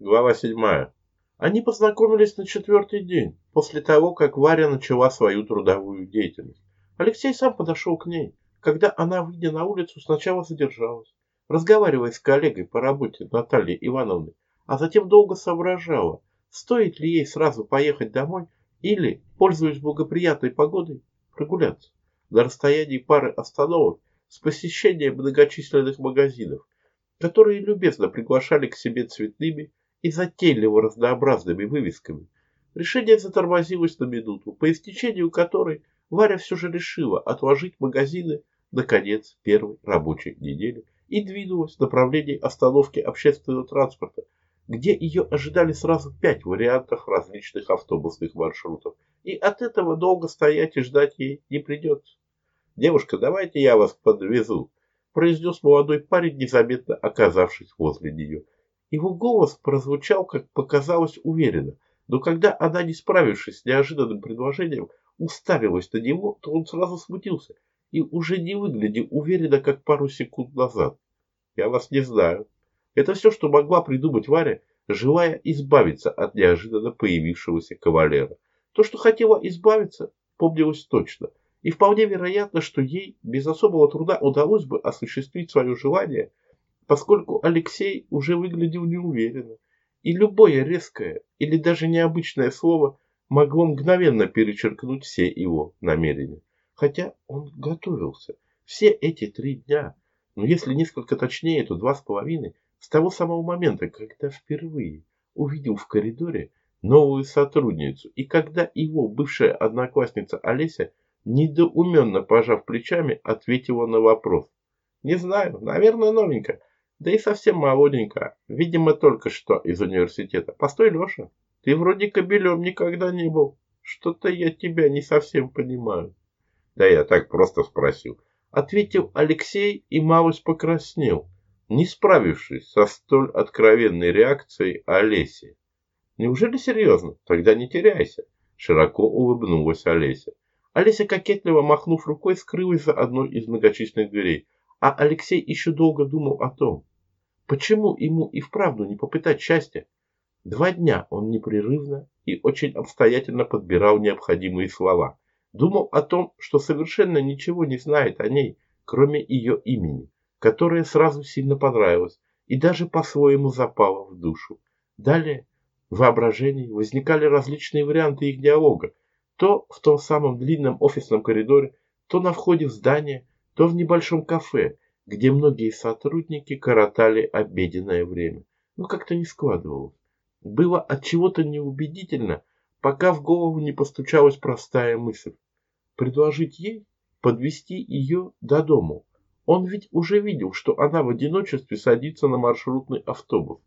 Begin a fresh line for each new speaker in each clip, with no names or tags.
Глава седьмая. Они познакомились на четвертый день, после того, как Варя начала свою трудовую деятельность. Алексей сам подошел к ней. Когда она, выйдя на улицу, сначала задержалась, разговаривая с коллегой по работе Натальей Ивановной, а затем долго соображала, стоит ли ей сразу поехать домой или, пользуясь благоприятной погодой, прогуляться на расстоянии пары остановок с посещением многочисленных магазинов, которые любезно приглашали к себе цветными и затейливо разнообразными вывесками. Решение затормозилось на минуту, по истечению которой Варя все же решила отложить магазины на конец первой рабочей недели и двинулась в направлении остановки общественного транспорта, где ее ожидали сразу пять вариантов различных автобусных маршрутов, и от этого долго стоять и ждать ей не придется. «Девушка, давайте я вас подвезу», – произнес молодой парень, незаметно оказавшись возле нее. Его голос прозвучал, как показалось, уверенно, но когда она, не справившись с неожиданным предложением, уставилась на него, то он сразу смутился и уже не выглядел уверенно, как пару секунд назад. «Я вас не знаю». Это все, что могла придумать Варя, желая избавиться от неожиданно появившегося кавалера. То, что хотела избавиться, помнилось точно. И вполне вероятно, что ей без особого труда удалось бы осуществить свое желание – поскольку Алексей уже выглядел неуверенно, и любое резкое или даже необычное слово могло мгновенно перечеркнуть все его намерения. Хотя он готовился все эти три дня, но если несколько точнее, то два с половиной, с того самого момента, когда впервые увидел в коридоре новую сотрудницу, и когда его бывшая одноклассница Олеся, недоуменно пожав плечами, ответила на вопрос. «Не знаю, наверное, новенькая. Да и совсем молоденькая. Видимо, только что из университета. Постой, Леша, ты вроде кобелем никогда не был. Что-то я тебя не совсем понимаю. Да я так просто спросил. Ответил Алексей и малость покраснел, не справившись со столь откровенной реакцией Олеси. Неужели серьезно? Тогда не теряйся. Широко улыбнулась Олеся. Олеся, кокетливо махнув рукой, скрылась за одной из многочисленных дверей. А Алексей еще долго думал о том, почему ему и вправду не попытать счастья. Два дня он непрерывно и очень обстоятельно подбирал необходимые слова. Думал о том, что совершенно ничего не знает о ней, кроме ее имени, которое сразу сильно понравилось и даже по-своему запало в душу. Далее в воображении возникали различные варианты их диалога, то в том самом длинном офисном коридоре, то на входе в здание, то в небольшом кафе, где многие сотрудники коротали обеденное время. Но как-то не складывалось. Было от чего-то неубедительно, пока в голову не постучалась простая мысль. Предложить ей подвести ее до дому. Он ведь уже видел, что она в одиночестве садится на маршрутный автобус.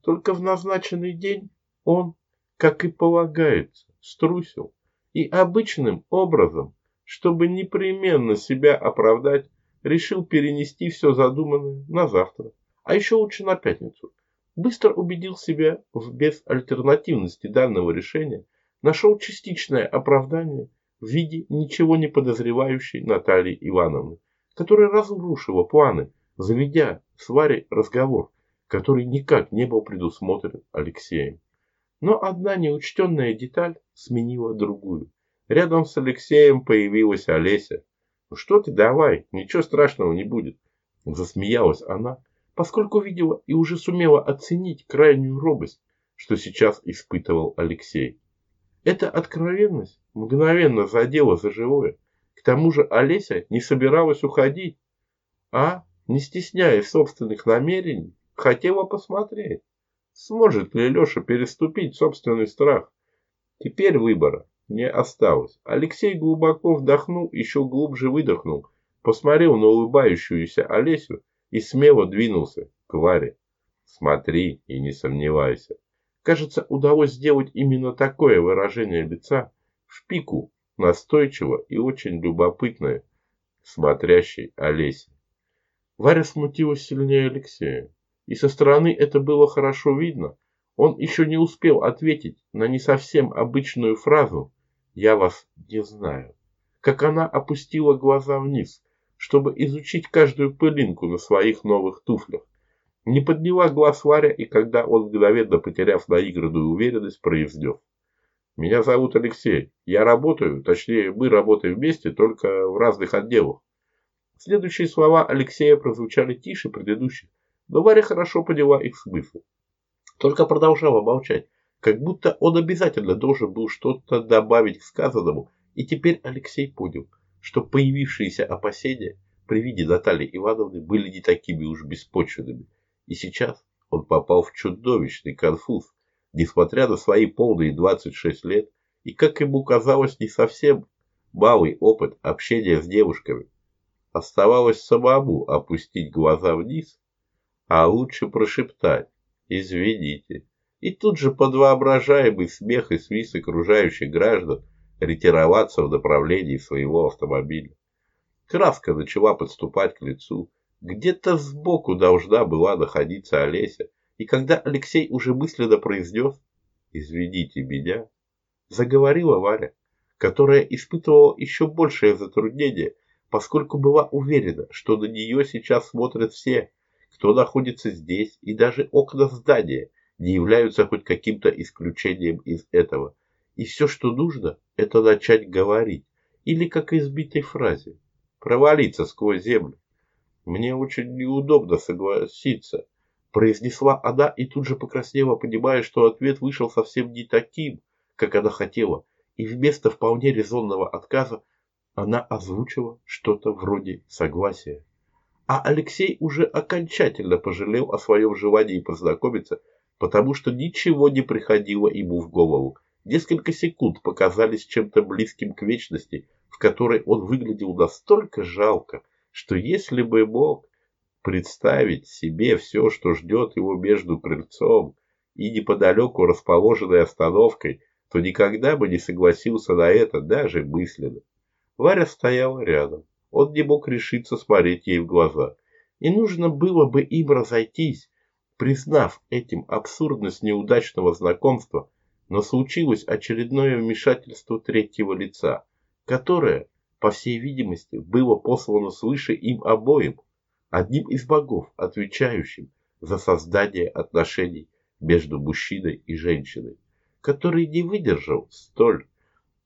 Только в назначенный день он, как и полагается, струсил. И обычным образом чтобы непременно себя оправдать, решил перенести все задуманное на завтра, а еще лучше на пятницу. Быстро убедил себя в безальтернативности данного решения, нашел частичное оправдание в виде ничего не подозревающей Натальи Ивановны, которая разрушила планы, заведя с Варей разговор, который никак не был предусмотрен Алексеем. Но одна неучтенная деталь сменила другую. Рядом с Алексеем появилась Олеся. «Ну что ты, давай, ничего страшного не будет», – засмеялась она, поскольку видела и уже сумела оценить крайнюю робость, что сейчас испытывал Алексей. Эта откровенность мгновенно задела за живое. К тому же Олеся не собиралась уходить, а, не стесняясь собственных намерений, хотела посмотреть, сможет ли Леша переступить собственный страх. Теперь выбора не осталось. Алексей глубоко вдохнул, еще глубже выдохнул, посмотрел на улыбающуюся Олесю и смело двинулся к Варе. Смотри и не сомневайся. Кажется, удалось сделать именно такое выражение лица в пику, настойчиво и очень любопытное, смотрящей Олесе. Варя смутилась сильнее Алексея, и со стороны это было хорошо видно. Он еще не успел ответить на не совсем обычную фразу, я вас не знаю. Как она опустила глаза вниз, чтобы изучить каждую пылинку на своих новых туфлях. Не подняла глаз Варя, и когда он, мгновенно потеряв наигранную уверенность, произнес. Меня зовут Алексей. Я работаю, точнее, мы работаем вместе, только в разных отделах. Следующие слова Алексея прозвучали тише предыдущих, но Варя хорошо поняла их смысл. Только продолжала молчать, как будто он обязательно должен был что-то добавить к сказанному, и теперь Алексей понял, что появившиеся опасения при виде Натальи Ивановны были не такими уж беспочвенными, и сейчас он попал в чудовищный конфуз, несмотря на свои полные 26 лет и, как ему казалось, не совсем малый опыт общения с девушками. Оставалось самому опустить глаза вниз, а лучше прошептать «Извините». И тут же под воображаемый смех и свист окружающих граждан ретироваться в направлении своего автомобиля. Краска начала подступать к лицу. Где-то сбоку должна была находиться Олеся. И когда Алексей уже мысленно произнес «Извините меня», заговорила Валя, которая испытывала еще большее затруднение, поскольку была уверена, что на нее сейчас смотрят все, кто находится здесь, и даже окна здания не являются хоть каким-то исключением из этого. И все, что нужно, это начать говорить, или как избитой фразе, провалиться сквозь землю. Мне очень неудобно согласиться, произнесла она и тут же покраснела, понимая, что ответ вышел совсем не таким, как она хотела, и вместо вполне резонного отказа она озвучила что-то вроде согласия. А Алексей уже окончательно пожалел о своем желании познакомиться, потому что ничего не приходило ему в голову. Несколько секунд показались чем-то близким к вечности, в которой он выглядел настолько жалко, что если бы мог представить себе все, что ждет его между крыльцом и неподалеку расположенной остановкой, то никогда бы не согласился на это даже мысленно. Варя стояла рядом. Он не мог решиться смотреть ей в глаза. И нужно было бы им разойтись, признав этим абсурдность неудачного знакомства, но случилось очередное вмешательство третьего лица, которое, по всей видимости, было послано свыше им обоим, одним из богов, отвечающим за создание отношений между мужчиной и женщиной, который не выдержал столь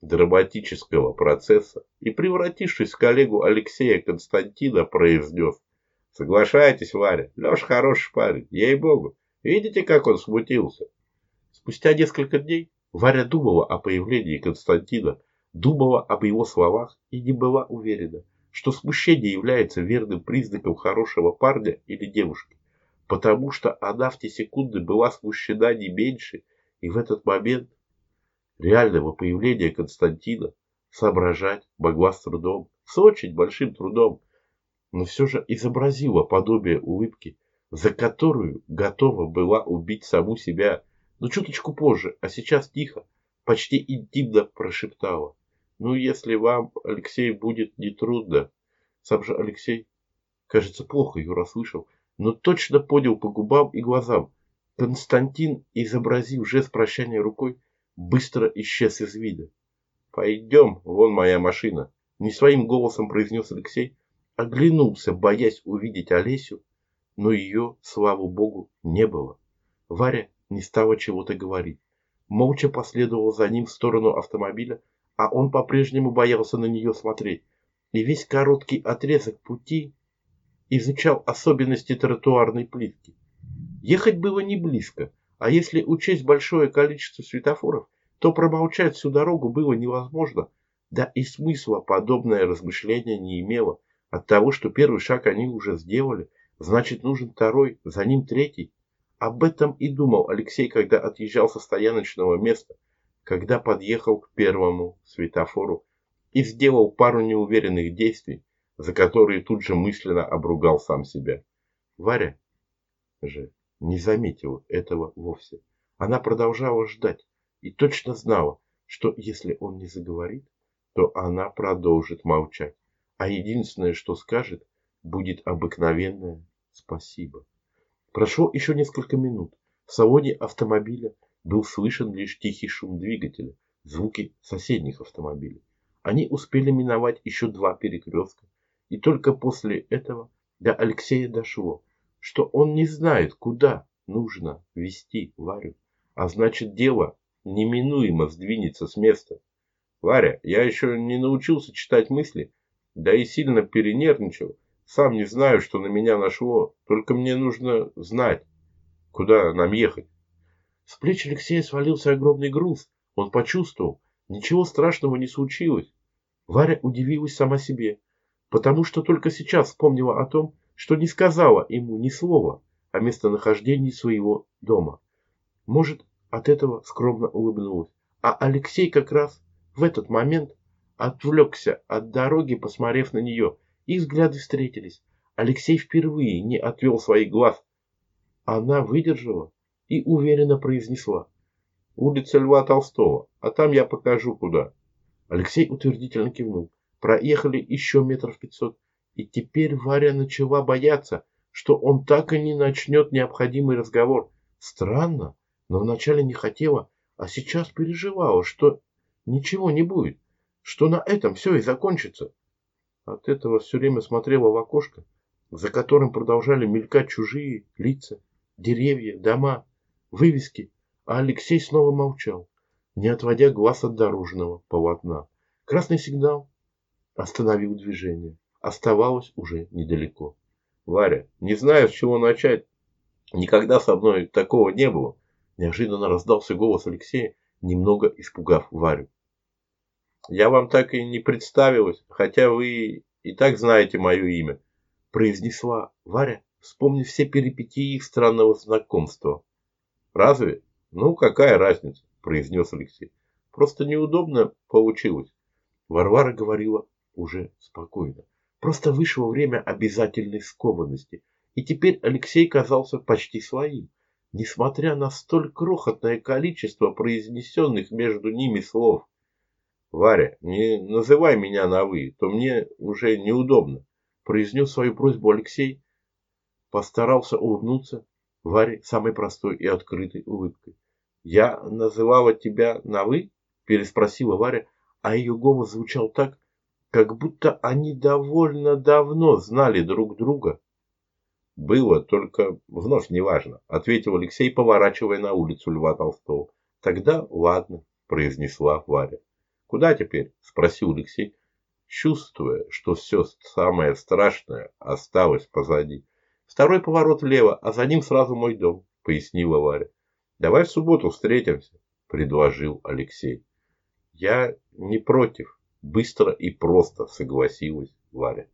драматического процесса и, превратившись в коллегу Алексея Константина, произнес «Соглашайтесь, Варя, Леша хороший парень, ей-богу, видите, как он смутился?» Спустя несколько дней Варя думала о появлении Константина, думала об его словах и не была уверена, что смущение является верным признаком хорошего парня или девушки, потому что она в те секунды была смущена не меньше, и в этот момент реального появления Константина соображать могла с трудом, с очень большим трудом, но все же изобразила подобие улыбки, за которую готова была убить саму себя но чуточку позже, а сейчас тихо, почти интимно прошептала. Ну, если вам, Алексей, будет не трудно. Сам же Алексей, кажется, плохо ее расслышал, но точно понял по губам и глазам. Константин, изобразив жест прощания рукой, быстро исчез из вида. «Пойдем, вон моя машина», — не своим голосом произнес Алексей, оглянулся, боясь увидеть Олесю, но ее, слава богу, не было. Варя не стала чего-то говорить. Молча последовала за ним в сторону автомобиля, а он по-прежнему боялся на нее смотреть. И весь короткий отрезок пути изучал особенности тротуарной плитки. Ехать было не близко, а если учесть большое количество светофоров, то промолчать всю дорогу было невозможно, да и смысла подобное размышление не имело. От того, что первый шаг они уже сделали, значит нужен второй, за ним третий. Об этом и думал Алексей, когда отъезжал со стояночного места, когда подъехал к первому светофору и сделал пару неуверенных действий, за которые тут же мысленно обругал сам себя. Варя же не заметила этого вовсе. Она продолжала ждать и точно знала, что если он не заговорит, то она продолжит молчать, а единственное, что скажет, будет обыкновенное спасибо. Прошло еще несколько минут. В салоне автомобиля был слышен лишь тихий шум двигателя, звуки соседних автомобилей. Они успели миновать еще два перекрестка, и только после этого до Алексея дошло. что он не знает, куда нужно вести Варю. А значит, дело неминуемо сдвинется с места. Варя, я еще не научился читать мысли, да и сильно перенервничал. Сам не знаю, что на меня нашло, только мне нужно знать, куда нам ехать. С плеч Алексея свалился огромный груз. Он почувствовал, ничего страшного не случилось. Варя удивилась сама себе, потому что только сейчас вспомнила о том, что не сказала ему ни слова о местонахождении своего дома. Может, от этого скромно улыбнулась. А Алексей как раз в этот момент отвлекся от дороги, посмотрев на нее. Их взгляды встретились. Алексей впервые не отвел своих глаз. Она выдержала и уверенно произнесла. Улица Льва Толстого, а там я покажу куда. Алексей утвердительно кивнул. Проехали еще метров пятьсот. И теперь Варя начала бояться, что он так и не начнет необходимый разговор. Странно, но вначале не хотела, а сейчас переживала, что ничего не будет, что на этом все и закончится. От этого все время смотрела в окошко, за которым продолжали мелькать чужие лица, деревья, дома, вывески, а Алексей снова молчал, не отводя глаз от дорожного полотна. Красный сигнал остановил движение. Оставалось уже недалеко. Варя, не знаю, с чего начать. Никогда со мной такого не было. Неожиданно раздался голос Алексея, немного испугав Варю. Я вам так и не представилась, хотя вы и так знаете мое имя, произнесла Варя, вспомнив все перипетии их странного знакомства. Разве? Ну, какая разница, произнес Алексей. Просто неудобно получилось. Варвара говорила уже спокойно. Просто вышло время обязательной скованности, и теперь Алексей казался почти своим несмотря на столь крохотное количество произнесенных между ними слов. «Варя, не называй меня на «вы», то мне уже неудобно», произнес свою просьбу Алексей. Постарался улыбнуться Варе самой простой и открытой улыбкой. «Я называла тебя на «вы»?» переспросила Варя, а ее голос звучал так, как будто они довольно давно знали друг друга. Было, только вновь неважно, ответил Алексей, поворачивая на улицу Льва Толстого. Тогда ладно, произнесла Варя. Куда теперь? спросил Алексей, чувствуя, что все самое страшное осталось позади. Второй поворот влево, а за ним сразу мой дом, пояснила Варя. Давай в субботу встретимся, предложил Алексей. Я не против, быстро и просто согласилась Варя.